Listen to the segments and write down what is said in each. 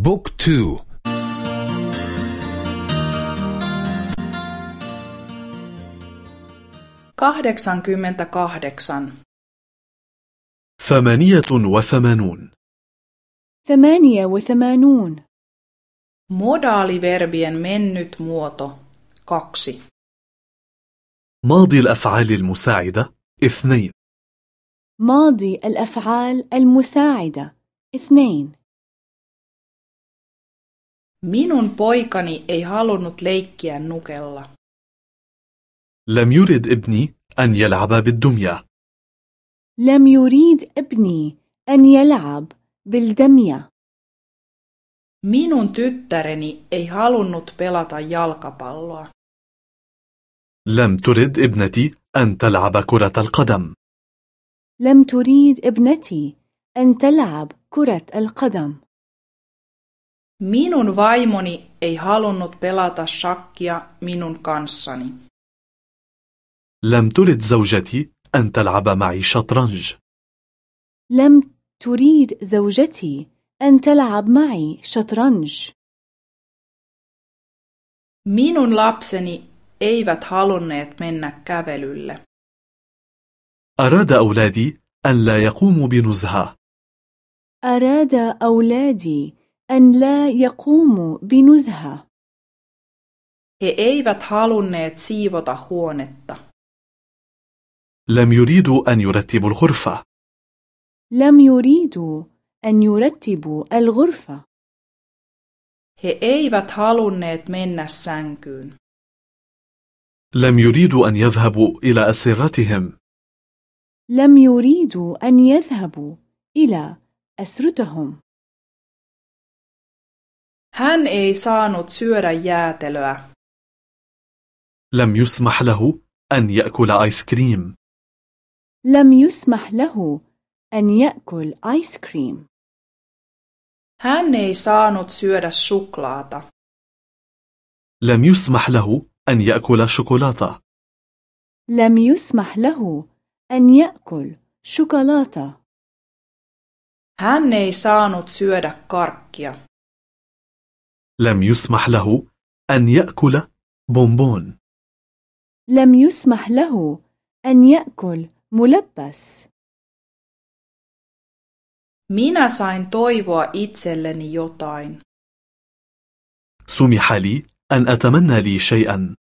بوك تو. kahdeksankymmentäkahdeksan. ثمانية وثمانون. ثمانية وثمانون. Modaaliverbien mennyt muoto kaksi. ماضي الأفعال المساعدة اثنين. ماضي الأفعال المساعدة اثنين. Minun poikani ei halunnut leikkiä nukella. لم يرد ابني أن يلعب بالدمية لم يريد ابني أن يلعب بالدمية Minun tyttäreni ei halunnut pelata jalkapalloa. لم ترد ابنتي أن تلعب كرة القدم لم تريد ابنتي أن تلعب كرة القدم Minun vaimoni ei halunnut pelata shakkia minun kanssani. لم ترد زوجتي أن تلعب معي شطرنج لم تريد زوجتي أن تلعب معي شطرنج Minun lapseni eivät halunneet mennä kävelylle. أراد أولادي أن لا يقوموا بنزهة أراد أولادي أن لا يقوموا بنزهة. He eivät halunneet siivota huonetta. لم يريدوا أن يرتبوا الغرفة. لم يريدوا أن يرتبوا الغرفة. He eivät halunneet mennä sänkyyn. لم يريدوا أن يذهبوا إلى أسرتهم. لم يريدوا أن يذهبوا إلى أسرتهم. Hän ei saanut syödä jäätelöä. لم يسمح له أن يأكل آيس كريم لم يسمح له أن يأكل آيس كريم Hän ei saanut syödä suklaata. لم يسمح له أن يأكل شوكولاتة لم يسمح له أن يأكل شوكولاتة Hän ei saanut syödä karkkia. لم يسمح له أن يأكل بونبون لم يسمح له أن يأكل ملبس Minä sain toivoa itselleni jotain. سمح لي أن أتمنى لي شيئا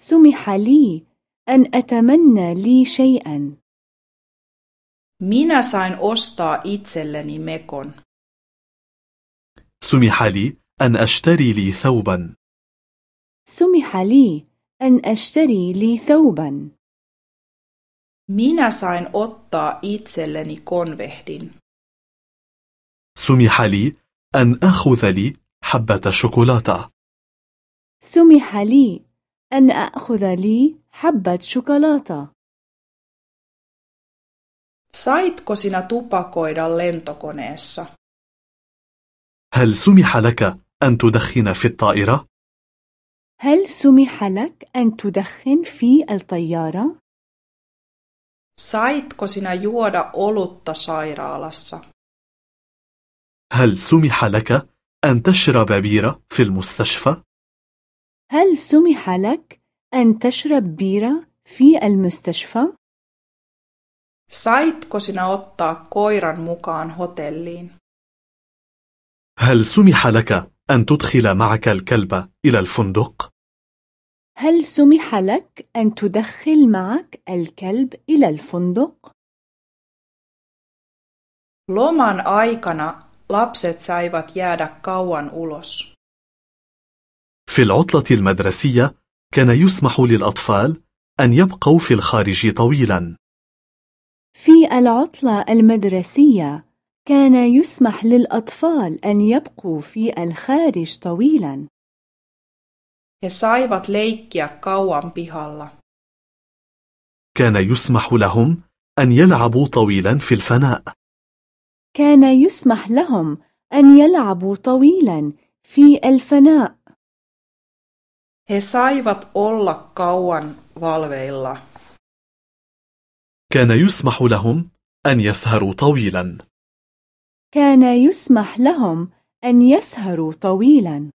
سمح لي أن أتمنى لي شيئا Minä sain ostaa itselleni mekon. سمح لي أن أشتري لي ثوبا سمح لي أن أشتري لي ثوبا Minä sain ottaa itselleni konvehdin. سمح لي أن أخذ لي حبة شوكولاتة سمح لي أن أخذ لي حبة شوكولاتة Saitko sinä tupakoida lentokoneessa? هل سمح لك أن تدخن في الطائرة؟ هل سمح لك أن تدخن في الطيارة؟ Saitko sinä juoda olutta sairaalassa? هل سمح لك أن تشرب بيرة في المستشفى؟ هل سمح لك أن تشرب بيرة في المستشفى؟ Saitko sinä ottaa koiran mukaan hotelliin? هل سمح لك أن تدخل معك الكلب إلى الفندق؟ هل سمح لك أن تدخل معك الكلب إلى الفندق؟ Loman aikana lapset saivat jäädä kauan ulos. في العطلة المدرسية كان يسمح للأطفال أن يبقوا في الخارج طويلا في العطلة المدرسية كان يسمح للأطفال أن يبقوا في الخارج طويلا He saivat leikkiä kauan pihalla. كان يسمح لهم أن يلعبوا طويلا في الفناء كان يسمح لهم أن يلعبوا طويلا في الفناء He saivat olla kauan valveilla. كان يسمح لهم أن يسهروا طويلا كان يسمح لهم أن يسهروا طويلا.